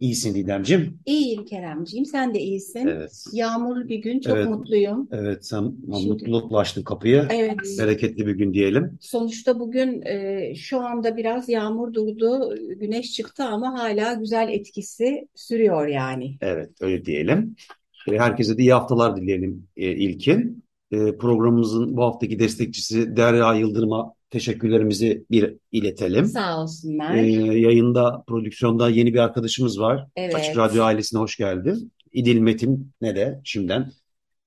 İyisin Didemciğim. İyiyim Keremciğim. Sen de iyisin. Evet. Yağmurlu bir gün. Çok Evet. mutluyum. Evet sen Şimdi- mutlulukla açtın kapıyı. Evet. Bereketli bir gün diyelim. Sonuçta bugün e, şu anda biraz yağmur durdu. Güneş çıktı ama hala güzel etkisi sürüyor yani. Evet öyle diyelim. E, Herkese de iyi haftalar dileyelim e, ilkin. E, Programımızın bu haftaki destekçisi Derya Yıldırım'a teşekkürlerimizi bir iletelim. Sağ olsunlar. E, Yayında, prodüksiyonda yeni bir arkadaşımız var. Evet. Açık Radyo ailesine hoş geldin. İdil Metin ne de şimdiden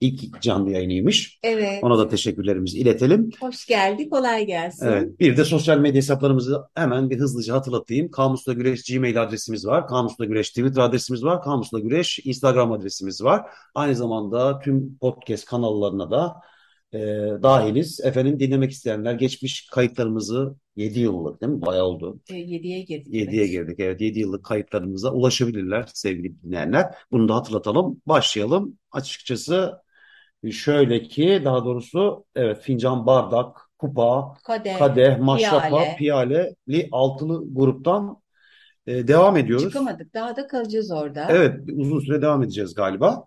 ilk canlı yayınıymış. Evet. Ona da teşekkürlerimizi iletelim. Hoş geldi. Kolay gelsin. Evet, bir de sosyal medya hesaplarımızı hemen bir hızlıca hatırlatayım. Kamusla Güreş Gmail adresimiz var. Kamusla Güreş Twitter adresimiz var. Kamusla Güreş Instagram adresimiz var. Aynı zamanda tüm podcast kanallarına da e, dahiliz. Efendim dinlemek isteyenler geçmiş kayıtlarımızı 7 yıllık değil mi? Bayağı oldu. E, yediye girdik. 7'ye Evet. girdik. Evet 7 yıllık kayıtlarımıza ulaşabilirler sevgili dinleyenler. Bunu da hatırlatalım. Başlayalım. Açıkçası şöyle ki daha doğrusu evet fincan, bardak, kupa, Kadeh, kadeh, maşrapa, piyale. piyaleli altılı gruptan e, devam ediyoruz. Çıkamadık. Daha da kalacağız orada. Evet uzun süre devam edeceğiz galiba.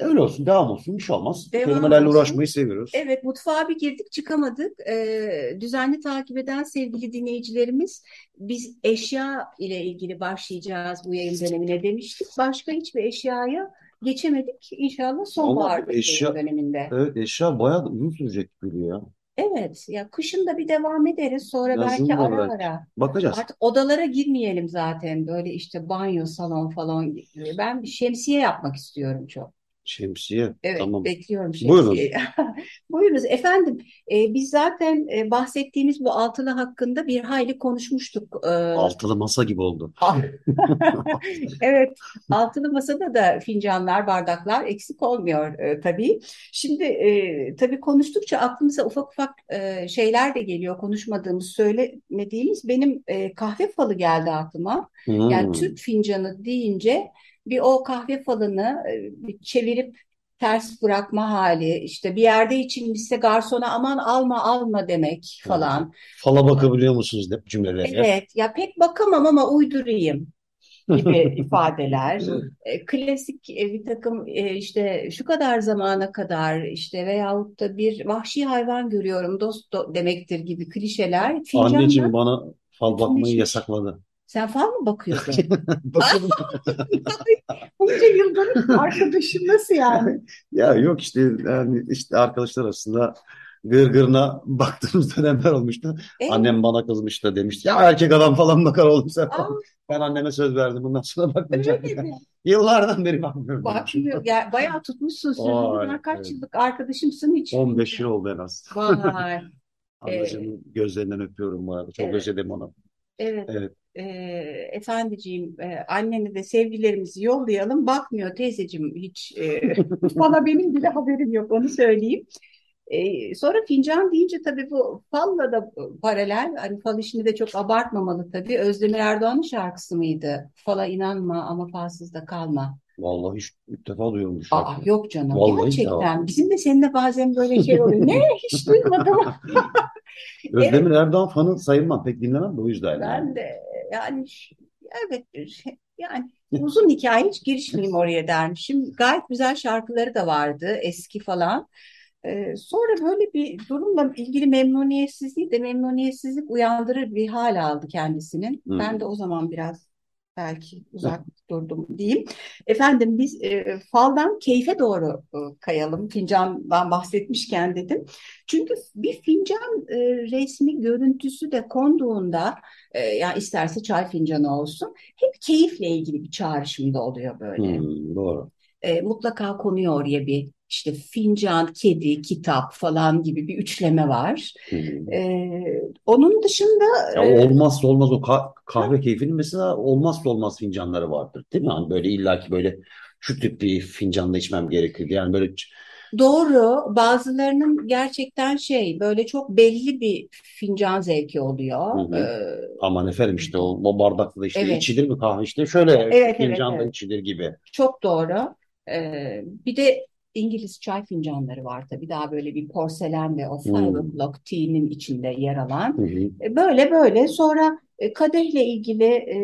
Öyle olsun devam olsun bir şey olmaz. Devam Kelimelerle olsun. uğraşmayı seviyoruz. Evet, mutfağa bir girdik çıkamadık. Ee, düzenli takip eden sevgili dinleyicilerimiz, biz eşya ile ilgili başlayacağız bu yayın dönemine demiştik. Başka hiçbir eşyaya geçemedik. İnşallah sonbahar eşya- döneminde. Evet eşya bayağı da uzun sürecek gibi ya. Evet, ya kışın da bir devam ederiz. Sonra Yazın belki da ara belki. ara. Bakacağız. Artık odalara girmeyelim zaten. Böyle işte banyo, salon falan. Ben bir şemsiye yapmak istiyorum çok. Şemsiye. Evet, Tamam. bekliyorum Buyurun. şemsiyeyi. Buyurunuz efendim. e, biz zaten e, bahsettiğimiz bu altılı hakkında bir hayli konuşmuştuk. E, Altılı masa gibi oldu. evet, altılı masada da fincanlar, bardaklar eksik olmuyor e, tabii. Şimdi e, tabii konuştukça aklımıza ufak ufak e, şeyler de geliyor. Konuşmadığımız, söylemediğimiz. Benim e, kahve falı geldi aklıma. Yani Hmm. Türk fincanı deyince bir o kahve falını e, çevirip ters bırakma hali işte bir yerde içilmişse garsona aman alma alma demek falan. Fala bakabiliyor musunuz hep cümlelere? Evet ya pek bakamam ama uydurayım gibi ifadeler. E, klasik e, bir takım işte şu kadar zamana kadar işte veyahut da bir vahşi hayvan görüyorum dost do- demektir gibi klişeler Anneciğim bana fal bakmayı yasakladı. Sen fal mı bakıyorsun? Bakalım. Bunca yıldır arkadaşım nasıl yani? Ya yok işte yani işte arkadaşlar arasında gırgırına baktığımız dönemler olmuştu. Evet. Annem bana kızmıştı demişti. Ya erkek adam falan bakar oğlum sen Aa, falan. Ben anneme söz verdim. Bundan sonra bakmayacağım. mi? Yıllardan beri bakmıyorum. Bakmıyor. Ya, bayağı tutmuşsun sözünü. Ben kaç evet. yıllık arkadaşımsın hiç. 15 yıl oldu en az. Vay. Ablacığımın gözlerinden öpüyorum bu arada. Çok Evet. özledim onu. Evet. Evet. Ee, efendiciğim, e, annene de sevgilerimizi yollayalım. Bakmıyor teyzeciğim hiç. e, bana benim bile haberim yok onu söyleyeyim. Ee, sonra fincan deyince tabii bu falla da paralel. Hani fal işini de çok abartmamalı tabii. Özdemir Erdoğan'ın şarkısı mıydı? Fala inanma ama falsız da kalma. Vallahi hiç ilk defa duyuyorum bu Aa şarkıyı. yok canım Vallahi gerçekten. Bizim de seninle bazen böyle şey oluyor. Ne hiç duymadım. Özdemir Erdoğan fanı sayılmam. Pek dinlemem de o yüzden yani. Ben de yani evet şey- yani uzun hikaye hiç girişmeyeyim oraya dermişim. Gayet güzel şarkıları da vardı eski falan. Ee, sonra böyle bir durumla ilgili memnuniyetsizliği de memnuniyetsizlik uyandırır bir hal aldı kendisinin. Hı. Ben de o zaman biraz belki uzak durdum diyeyim. Efendim biz e, faldan keyfe doğru e, kayalım. Fincandan bahsetmişken dedim. Çünkü bir fincan e, resmi görüntüsü de konduğunda e, yani isterse çay fincanı olsun hep keyifle ilgili bir çağrışımda oluyor böyle. Hmm, doğru. E, mutlaka konuyor oraya bir işte fincan, kedi, kitap falan gibi bir üçleme var. Hmm. E, onun dışında Ya e, olmazsa olmaz o ka- kahve keyfinin mesela olmazsa olmaz fincanları vardır değil mi? Hani böyle illaki böyle şu tip bir fincanla içmem gerekir. Yani böyle Doğru. Bazılarının gerçekten şey böyle çok belli bir fincan zevki oluyor. Hı hı. Ee, aman efendim işte o, o bardakta da işte Evet. içilir mi kahve işte şöyle Evet, evet, fincanla evet. içilir gibi. çok doğru. Ee, bir de İngiliz çay fincanları var tabii. Daha böyle bir porselen ve o five Hmm. o'clock tea'nin içinde yer alan. Hı hı. E, Böyle böyle sonra e, kadehle ilgili e,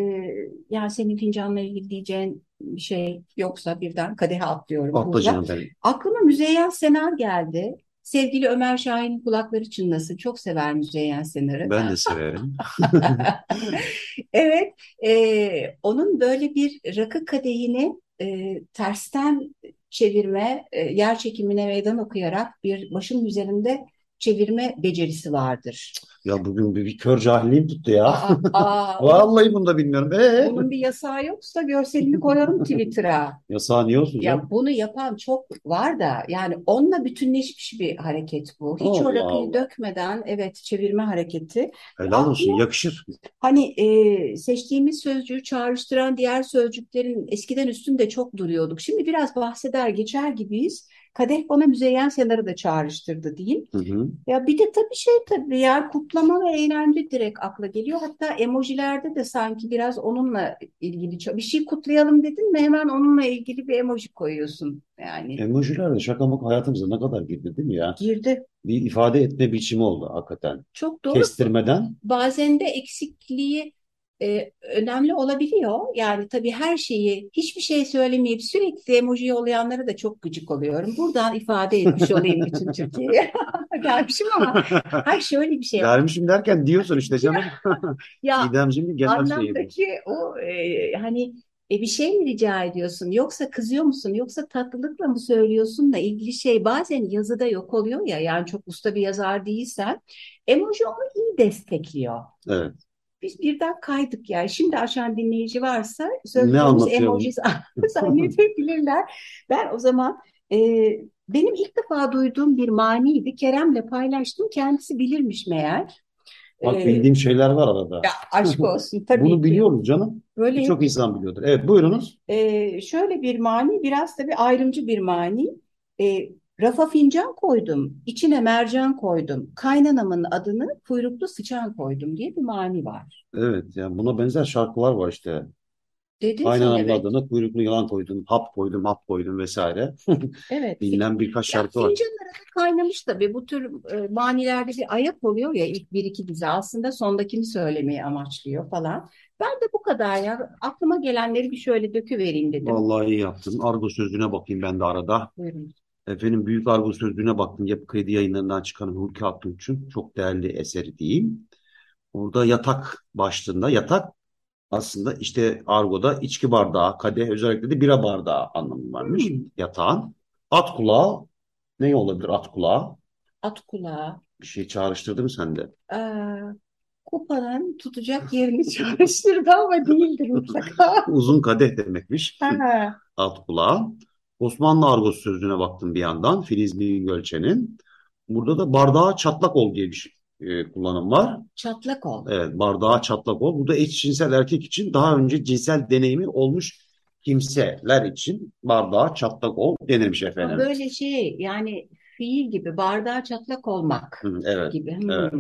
yani senin fincanla ilgili diyeceğin bir şey yoksa birden kadehe atlıyorum Atla burada. benim. Aklıma Müzeyyen Senar geldi. Sevgili Ömer Şahin'in kulakları çınlasın. Çok sever Müzeyyen Senar'ı. Ben de severim. Evet, e, onun böyle bir rakı kadehini e, tersten çevirme, e, yer çekimine meydan okuyarak bir başın üzerinde çevirme becerisi vardır. Ya bugün bir, bir kör cahilliğim tuttu ya. Aa, aa, Vallahi bunu da bilmiyorum. Ee? bunun bir yasağı yoksa görselini koyarım Twitter'a. Yasağı niye olsun canım? Ya bunu yapan çok var da yani onunla bütünleşmiş bir hareket bu. Hiç o Allah rakıyı Allah. dökmeden evet çevirme hareketi. Helal olsun Aklıma yakışır. Hani e, seçtiğimiz sözcüğü çağrıştıran diğer sözcüklerin eskiden üstünde çok duruyorduk. Şimdi biraz bahseder geçer gibiyiz. Kadeh bana Müzeyyen Senar'ı da çağrıştırdı diyeyim. Hı hı. Ya bir de tabii şey tabii ya kutlama ve eğlence direkt akla geliyor. Hatta emojilerde de sanki biraz onunla ilgili bir şey kutlayalım dedin mi hemen onunla ilgili bir emoji koyuyorsun. Yani Emojiler de şaka maka hayatımıza ne kadar girdi değil mi ya? girdi. Bir ifade etme biçimi oldu hakikaten. Çok doğru. Kestirmeden bazen de eksikliği e, önemli olabiliyor. Yani tabii her şeyi hiçbir şey söylemeyip sürekli emoji yollayanlara da çok gıcık oluyorum. Buradan ifade etmiş olayım bütün Türkiye'ye. Gelmişim ama hayır şöyle bir şey gelmişim derken diyorsun işte canım. Ya İdemciğim genel şeyi bu. anlamdaki o e, hani e, bir şey mi rica ediyorsun yoksa kızıyor musun yoksa tatlılıkla mı söylüyorsunla ilgili şey bazen yazıda yok oluyor ya yani çok usta bir yazar değilsen emoji onu iyi destekliyor. Evet. Biz birden kaydık yani. Şimdi aşan dinleyici varsa anlatıyor? emoji zannedebilirler. Ben o zaman e, benim ilk defa duyduğum bir maniydi. Kerem'le paylaştım. Kendisi bilirmiş meğer. Bak E, bildiğim şeyler var arada. ya aşk olsun tabii Bunu biliyoruz canım. Böyle Birçok insan biliyordur. Evet buyurunuz. e, şöyle bir mani, biraz tabii ayrımcı bir mani. E, rafa fincan koydum, içine mercan koydum, kaynanamın adını kuyruklu sıçan koydum diye bir mani var. Evet yani buna benzer şarkılar var işte. Dedin Kaynanamın evet. adına kuyruklu yılan koydum, hap koydum, hap koydum vesaire. Evet. Bilinen birkaç Ya şarkı var. fincanlara da kaynamış tabii. Bu tür e, manilerde bir ayak oluyor ya ilk bir iki dize. Aslında sondakini söylemeyi amaçlıyor falan. Ben de bu kadar ya. Aklıma gelenleri bir şöyle döküvereyim dedim. Vallahi iyi yaptın. Argo sözlüğüne bakayım ben de arada. Buyurun. Efendim Büyük Argo Sözlüğü'ne baktım. Yapı Kredi yayınlarından çıkan Hulki Aktunç'un çok değerli eseri diyeyim. Burada yatak başlığında yatak aslında işte argoda içki bardağı, kadeh özellikle de bira bardağı anlamı varmış. Hmm. Yatağın. At kulağı ne olabilir at kulağı? At kulağı. Bir şey çağrıştırdı mı sende? Ee, kupanın tutacak yerini çağrıştırdı ama değildir mutlaka. Uzun kadeh demekmiş. Ha, At kulağı. Osmanlı argosu sözlüğüne baktım bir yandan. Filiz Bingölçen'in. Burada da bardağa çatlak ol diye bir şey, e, kullanım var. çatlak ol. Evet, bardağa çatlak ol. Bu da eşcinsel erkek için daha önce cinsel deneyimi olmuş kimseler için bardağa çatlak ol denilmiş efendim. böyle şey yani fiil gibi bardağa çatlak olmak Hı, evet, gibi. Hmm, evet.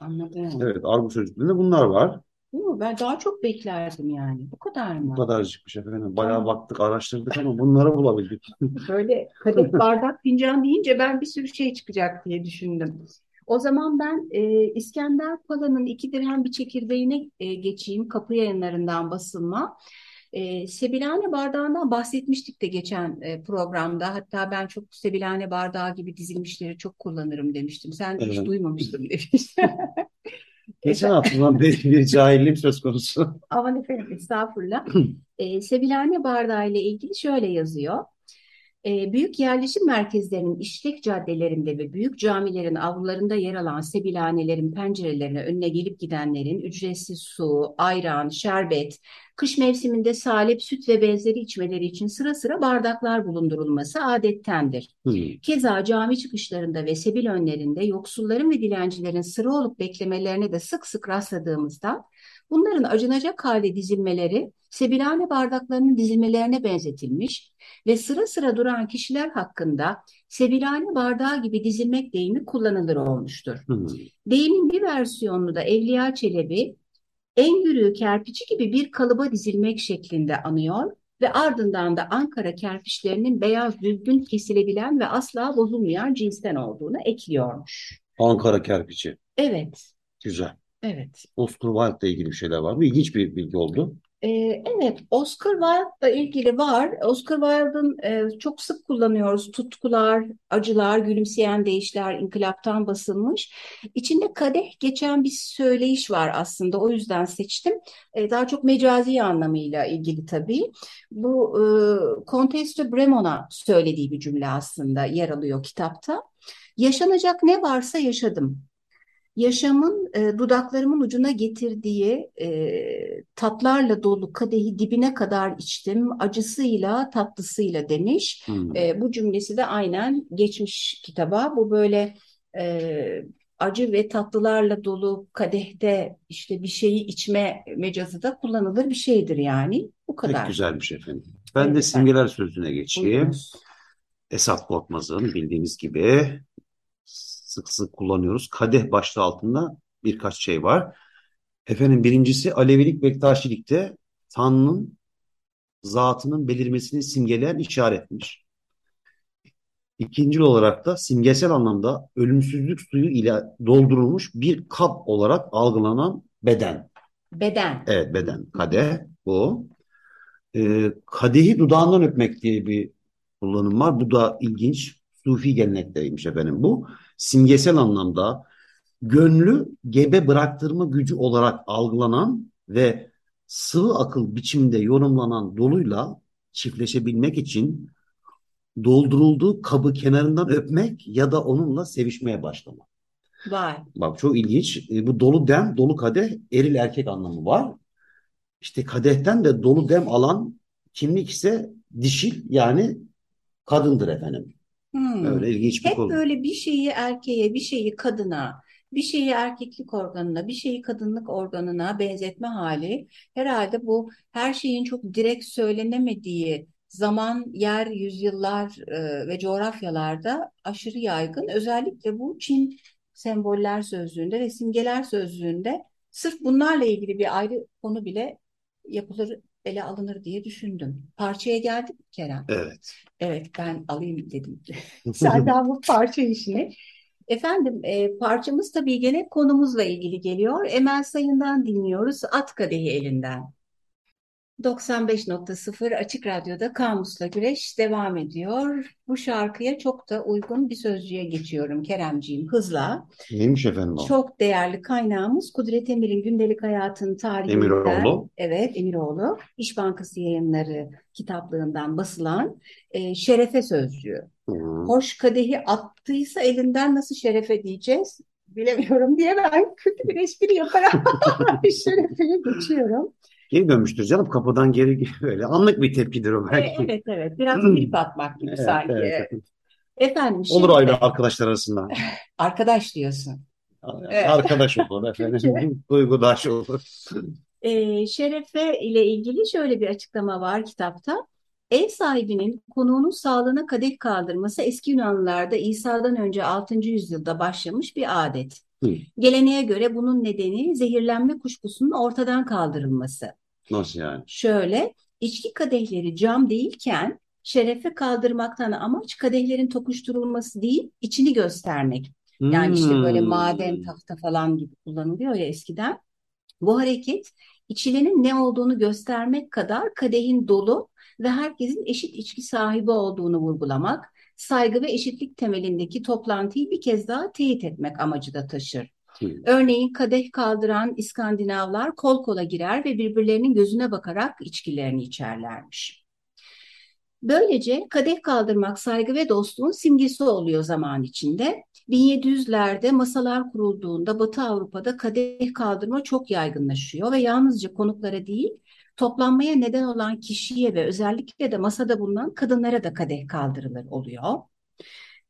anladım. Evet, argo sözlüğünde bunlar var. Yo, ben daha çok beklerdim yani. Bu kadar Bu mı? kadarcıkmış efendim. Bayağı Tamam. baktık, araştırdık ama bunları bulabildik. Böyle kadeh, bardak, fincan deyince ben bir sürü şey çıkacak diye düşündüm. O zaman ben e, İskender Pala'nın iki dirhem bir çekirdeğine e, geçeyim. Kapı Yayınlarından basılma. E, sebilhane bardağından bahsetmiştik de geçen e, programda. Hatta ben çok sebilhane bardağı gibi dizilmişleri çok kullanırım demiştim. Sen hiç Evet. duymamıştın demiştin. Geçen haftadan beri bir cahilliğim söz konusu. Aman efendim estağfurullah. E, sebilhane bardağı ile ilgili şöyle yazıyor. E, büyük yerleşim merkezlerinin işlek caddelerinde ve büyük camilerin avlularında yer alan sebilhanelerin pencerelerine önüne gelip gidenlerin ücretsiz su, ayran, şerbet, kış mevsiminde salep, süt ve benzeri içmeleri için sıra sıra bardaklar bulundurulması adettendir. Hmm. Keza cami çıkışlarında ve sebil önlerinde yoksulların ve dilencilerin sıra olup beklemelerine de sık sık rastladığımızda bunların acınacak halde dizilmeleri sebilhane bardaklarının dizilmelerine benzetilmiş ve sıra sıra duran kişiler hakkında sebilhane bardağı gibi dizilmek deyimi kullanılır olmuştur. Hmm. Deyimin bir versiyonunu da Evliya Çelebi en yürüğü kerpiçi gibi bir kalıba dizilmek şeklinde anıyor ve ardından da Ankara kerpiçlerinin beyaz düzgün kesilebilen ve asla bozulmayan cinsten olduğunu ekliyormuş. Ankara kerpiçi. Evet, Güzel. Evet. Oscar Wilde'la ilgili bir şeyler var mı? İlginç bir bilgi oldu. Ee, evet, Oscar Wilde'la ilgili var. Oscar Wilde'ın e, çok sık kullanıyoruz. Tutkular, acılar, gülümseyen değişler, inkılaptan basılmış. İçinde kadeh geçen bir söyleyiş var aslında. O yüzden seçtim. E, daha çok mecazi anlamıyla ilgili tabii. Bu e, Comtesse de Bremon'a söylediği bir cümle aslında yer alıyor kitapta. Yaşanacak ne varsa yaşadım. Yaşamın e, dudaklarımın ucuna getirdiği e, tatlarla dolu kadehi dibine kadar içtim, acısıyla tatlısıyla demiş. Hmm. E, bu cümlesi de aynen geçmiş kitaba. Bu böyle e, acı ve tatlılarla dolu kadehte işte bir şeyi içme mecazı da kullanılır bir şeydir yani. Bu Pek kadar. güzelmiş efendim. Ben Evet de efendim. simgeler sözüne geçeyim. Buyurunuz. Esat Korkmaz'ın bildiğiniz gibi sık sık kullanıyoruz. Kadeh başlığı altında birkaç şey var. Efendim birincisi Alevilik Bektaşilikte Tanrı'nın zatının belirmesini simgeleyen işaretmiş. İkinci olarak da simgesel anlamda ölümsüzlük suyu ile doldurulmuş bir kap olarak algılanan beden. Beden. Evet beden. Kadeh bu. Ee, kadehi dudağından öpmek diye bir kullanım var. Bu da ilginç. Sufi gelenekteymiş efendim bu. Simgesel anlamda gönlü gebe bıraktırma gücü olarak algılanan ve sıvı akıl biçimde yorumlanan doluyla çiftleşebilmek için doldurulduğu kabı kenarından öpmek ya da onunla sevişmeye başlamak. Vay. Bak çok ilginç. E, bu dolu dem, dolu kadeh eril erkek anlamı var. İşte kadehten de dolu dem alan kimlik ise dişil yani kadındır efendim. Hmm. Öyle ilginç bir Hep konu. böyle bir şeyi erkeğe, bir şeyi kadına, bir şeyi erkeklik organına, bir şeyi kadınlık organına benzetme hali. Herhalde bu her şeyin çok direkt söylenemediği zaman, yer, yüzyıllar e, ve coğrafyalarda aşırı yaygın. Özellikle bu Çin semboller sözlüğünde ve simgeler sözlüğünde sırf bunlarla ilgili bir ayrı konu bile yapılır, ele alınır diye düşündüm. Parçaya geldik mi Kerem? Evet. Evet ben alayım dedim. Senden bu parça işini. Efendim e, parçamız tabii gene konumuzla ilgili geliyor. Emel Sayın'dan dinliyoruz. At Kadehi Elinden. 95.0 Açık Radyo'da Kamus'la Güreş devam ediyor. Bu şarkıya çok da uygun bir sözcüğe geçiyorum Keremciğim hızla. Neymiş efendim o? Çok değerli kaynağımız Kudret Emir'in gündelik hayatın tarihinden. Emiroğlu. Evet Emiroğlu. İş Bankası yayınları kitaplığından basılan e, şerefe sözcüğü. Hı. Hoş kadehi attıysa elinden nasıl şerefe diyeceğiz? Bilemiyorum diye ben kötü bir espri yaparak şerefeye geçiyorum. Geri dönmüştür canım kapıdan geri böyle anlık bir tepkidir o E, belki. evet evet biraz klip atmak gibi Evet, sanki. evet. Efendim Olur şimdi aile arkadaşlar arasında. arkadaş diyorsun. Evet. Arkadaş olur efendim. Duygudaş olur. E, şerefe ile ilgili şöyle bir açıklama var kitapta. Ev sahibinin konuğunun sağlığına kadeh kaldırması eski Yunanlılarda İsa'dan önce 6. yüzyılda başlamış bir adet. Hı. Geleneğe göre bunun nedeni zehirlenme kuşkusunun ortadan kaldırılması. Nasıl yani? Şöyle, içki kadehleri cam değilken şerefe kaldırmaktan amaç kadehlerin tokuşturulması değil, içini göstermek. Yani işte böyle Hmm. maden, tahta falan gibi kullanılıyor ya eskiden. Bu hareket içilenin ne olduğunu göstermek kadar kadehin dolu ve herkesin eşit içki sahibi olduğunu vurgulamak, saygı ve eşitlik temelindeki toplantıyı bir kez daha teyit etmek amacı da taşır. Örneğin kadeh kaldıran İskandinavlar kol kola girer ve birbirlerinin gözüne bakarak içkilerini içerlermiş. Böylece kadeh kaldırmak saygı ve dostluğun simgesi oluyor zaman içinde. 1700'lerde masalar kurulduğunda Batı Avrupa'da kadeh kaldırma çok yaygınlaşıyor ve yalnızca konuklara değil, toplanmaya neden olan kişiye ve özellikle de masada bulunan kadınlara da kadeh kaldırılır oluyor.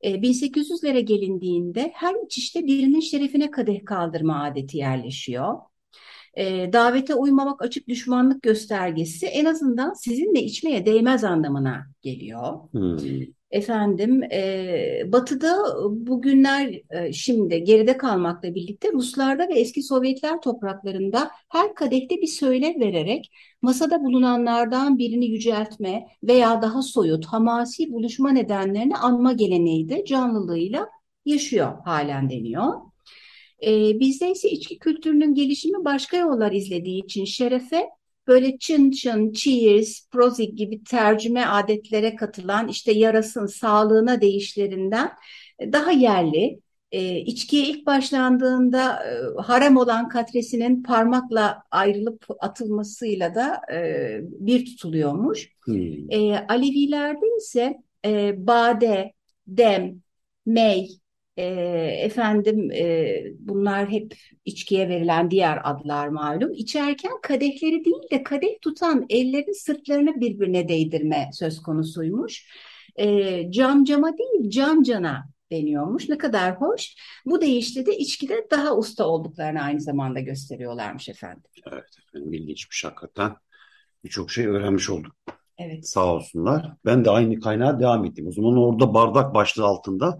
1800'lere e, gelindiğinde her içişte birinin şerefine kadeh kaldırma adeti yerleşiyor. E, davete uymamak açık düşmanlık göstergesi en azından sizinle içmeye değmez anlamına geliyor. Hmm. Efendim e, Batı'da bugünler e, şimdi geride kalmakla birlikte Ruslarda ve eski Sovyetler topraklarında her kadehte bir söyle vererek masada bulunanlardan birini yüceltme veya daha soyut hamasi buluşma nedenlerini anma geleneği de canlılığıyla yaşıyor halen deniyor. E, bizde ise içki kültürünün gelişimi başka yollar izlediği için şerefe böyle çın çın, cheers, prozik gibi tercüme adetlere katılan işte yarasın sağlığına değişlerinden daha yerli. E, içkiye ilk başlandığında e, harem olan katresinin parmakla ayrılıp atılmasıyla da e, bir tutuluyormuş. Hmm. E, Alevilerde ise e, bade, dem, mey, e, efendim e, bunlar hep içkiye verilen diğer adlar malum. İçerken kadehleri değil de kadeh tutan ellerin sırtlarını birbirine değdirme söz konusuymuş. E, cam cama değil cam cana deniyormuş. Ne kadar hoş. Bu deyişle de içkide daha usta olduklarını aynı zamanda gösteriyorlarmış efendim. Evet efendim ilginçmiş hakikaten. Birçok şey öğrenmiş olduk. Evet. Sağ olsunlar. Ben de aynı kaynağa devam ettim. O zaman orada bardak başlığı altında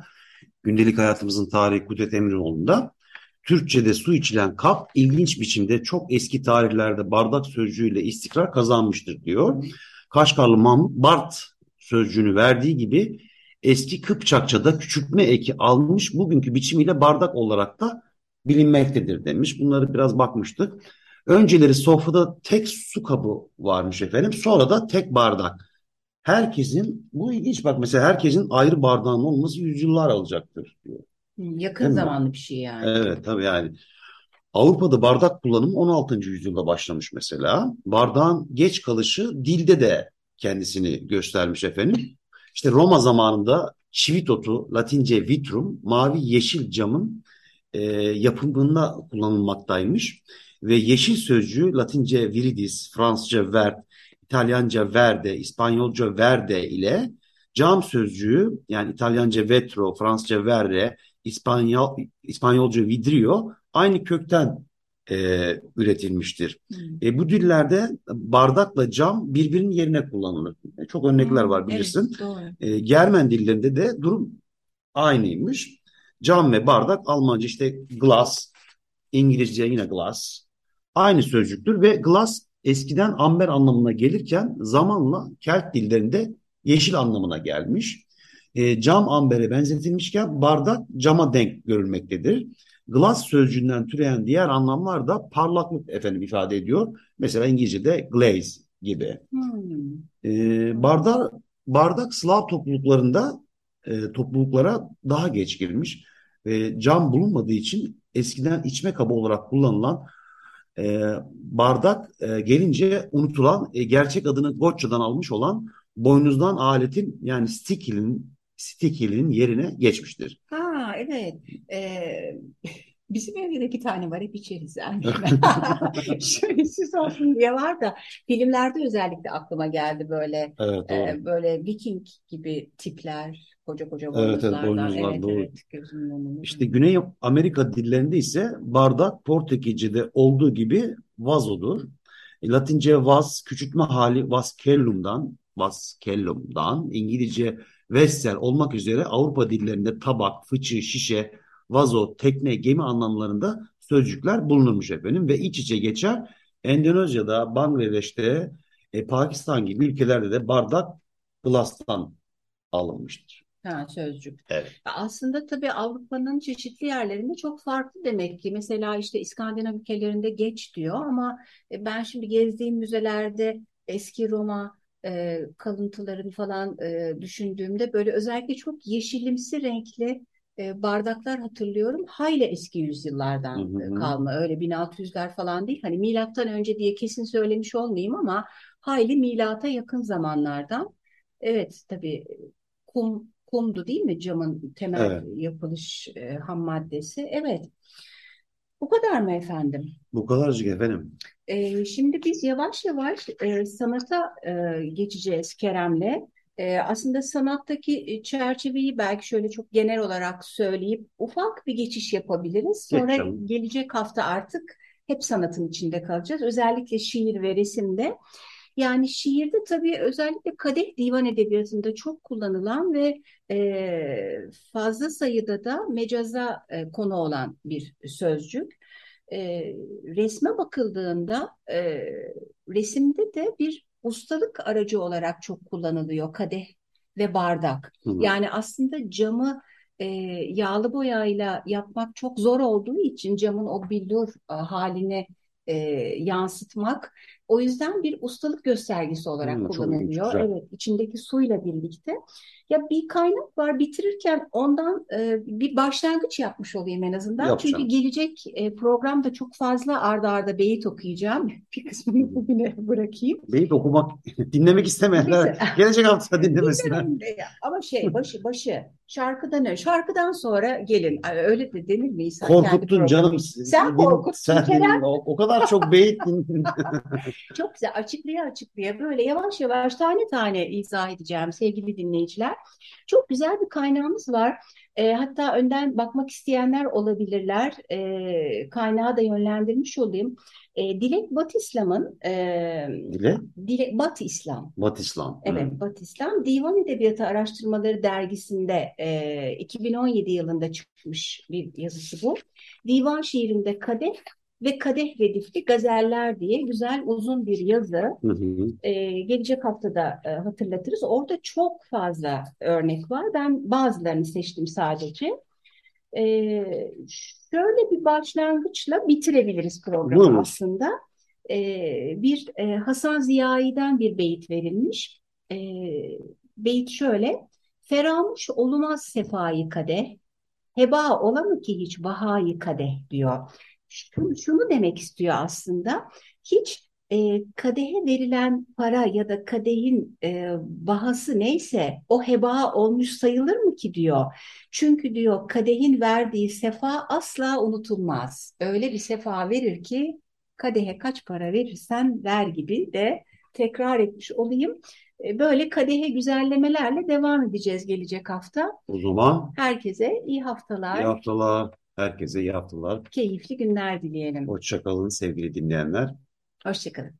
gündelik hayatımızın tarihi Kudret Emrinoğlu'nda Türkçe'de su içilen kap ilginç biçimde çok eski tarihlerde bardak sözcüğüyle istikrar kazanmıştır diyor. Kaşgarlı Mahmut Bart sözcüğünü verdiği gibi eski Kıpçakça'da küçültme eki almış bugünkü biçimiyle bardak olarak da bilinmektedir demiş. Bunları biraz bakmıştık. Önceleri sofrada tek su kabı varmış efendim. Sonra da tek bardak herkesin bu ilginç bak mesela herkesin ayrı bardağının olması yüzyıllar alacaktır diyor. Yakın Değil zamanlı mi? bir şey yani. Evet tabii yani. Avrupa'da bardak kullanımı 16. yüzyılda başlamış mesela. Bardağın geç kalışı dilde de kendisini göstermiş efendim. İşte Roma zamanında çivitotu, Latince vitrum, mavi yeşil camın e, yapımında kullanılmaktaymış. Ve yeşil sözcüğü Latince viridis, Fransızca vert, İtalyanca verde, İspanyolca verde ile cam sözcüğü yani İtalyanca vetro, Fransızca verde, İspanyol, İspanyolca vidrio aynı kökten e, üretilmiştir. Hmm. E, bu dillerde bardakla cam birbirinin yerine kullanılır. E, çok örnekler hmm, var bilirsin. Evet, E, Germen dillerinde de durum aynıymış. Cam ve bardak Almanca işte glass, İngilizce yine glass. Aynı sözcüktür ve glass eskiden amber anlamına gelirken zamanla Kelt dillerinde yeşil anlamına gelmiş. E, cam ambere benzetilmişken bardak cama denk görülmektedir. Glass sözcüğünden türeyen diğer anlamlar da parlaklık efendim ifade ediyor. Mesela İngilizce'de glaze gibi. Hmm. E, bardak, bardak Slav topluluklarında e, topluluklara daha geç girmiş. E, cam bulunmadığı için eskiden içme kabı olarak kullanılan e, bardak e, gelince unutulan e, gerçek adını Gotça'dan almış olan boynuzdan aletin yani stikilin stikilin yerine geçmiştir. Ha evet. Ee, bizim evde de iki tane var hep içeriz. Şöyle olsun diye var da filmlerde özellikle aklıma geldi böyle evet, e, böyle Viking gibi tipler koca koca boynuzlardan. Evet, evet boynuzlar evet, doğru. Evet, İşte Güney Amerika dillerinde ise bardak Portekizce'de olduğu gibi vazodur. E, Latince vaz küçültme hali vascellum'dan, vascellum'dan, İngilizce vessel olmak üzere Avrupa dillerinde tabak, fıçı, şişe, vazo, tekne, gemi anlamlarında sözcükler bulunurmuş efendim ve iç içe geçer. Endonezya'da, Bangladeş'te, e, Pakistan gibi ülkelerde de bardak glass'tan alınmıştır. Ha, sözcük. Evet. Aslında tabii Avrupa'nın çeşitli yerlerinde çok farklı demek ki. Mesela işte İskandinav ülkelerinde geç diyor ama e, ben şimdi gezdiğim müzelerde eski Roma e, kalıntılarını falan e, düşündüğümde böyle özellikle çok yeşilimsi renkli e, bardaklar hatırlıyorum. Hayli eski yüzyıllardan Hı e, hı. kalma. Öyle 1600'ler falan değil. Hani milattan önce diye kesin söylemiş olmayayım ama hayli milata yakın zamanlardan. Evet tabii kum kumdu değil mi camın temel Evet. yapılış e, ham maddesi? Evet. Bu kadar mı efendim? Bu kadarcık efendim. Ee, şimdi biz yavaş yavaş e, sanata e, geçeceğiz Kerem'le. E, aslında sanattaki e, çerçeveyi belki şöyle çok genel olarak söyleyip ufak bir geçiş yapabiliriz. Sonra Geçelim. gelecek hafta artık hep sanatın içinde kalacağız. Özellikle şiir ve resimde. Yani şiirde tabii özellikle kadeh divan edebiyatında çok kullanılan ve e, fazla sayıda da mecaza e, konu olan bir sözcük e, resme bakıldığında e, resimde de bir ustalık aracı olarak çok kullanılıyor kadeh ve bardak. Hı hı. Yani aslında camı e, yağlı boyayla yapmak çok zor olduğu için camın o billur e, halini e, yansıtmak o yüzden bir ustalık göstergesi olarak ilginç, kullanılıyor. güzel. Evet, içindeki suyla birlikte. Ya bir kaynak var bitirirken ondan e, bir başlangıç yapmış olayım en azından. Yapacağım. Çünkü gelecek e, programda çok fazla arda arda beyit okuyacağım. Bir kısmını bugüne bırakayım. Beyit okumak, dinlemek istemeyenler Neyse. gelecek hafta dinlemesinler. Ama şey başı başı şarkıdan önce şarkıdan sonra gelin. Öyle de denir mi Korkuttun canım. Sen korkuttun sen- Kerem. o, o kadar çok beyit. Çok güzel açıklaya açıklaya böyle yavaş yavaş tane tane izah edeceğim sevgili dinleyiciler. Çok güzel bir kaynağımız var. E, hatta önden bakmak isteyenler olabilirler. E, kaynağı da yönlendirmiş olayım. E, Dilek Batı İslam'ın e, Dile, Dilek Batı İslam Bat İslam. Evet, Hı. Batı İslam Divan Edebiyatı Araştırmaları dergisinde e, 2017 yılında çıkmış bir yazısı bu. Divan şiirinde kadeh ve kadeh redifli gazeller diye güzel uzun bir yazı. Hı hı. E, gelecek haftada e, hatırlatırız. Orada çok fazla örnek var. Ben bazılarını seçtim sadece. E, şöyle bir başlangıçla bitirebiliriz programı Buyurun. aslında. E, bir e, Hasan Ziya'i'den bir beyit verilmiş. E, beyit şöyle. Feramuş olmaz sefayı kadeh, heba ola mı ki hiç bahayı kadeh diyor. Şunu, şunu demek istiyor aslında. Hiç e, kadehe verilen para ya da kadehin e, bahası neyse o heba olmuş sayılır mı ki diyor. Çünkü diyor kadehin verdiği sefa asla unutulmaz. Öyle bir sefa verir ki kadehe kaç para verirsen ver gibi de tekrar etmiş olayım. E, Böyle kadehe güzellemelerle devam edeceğiz gelecek hafta. O zaman Herkese iyi haftalar, iyi haftalar. Herkese iyi haftalar. keyifli günler dileyelim. Hoşça kalın sevgili dinleyenler. Hoşçakalın.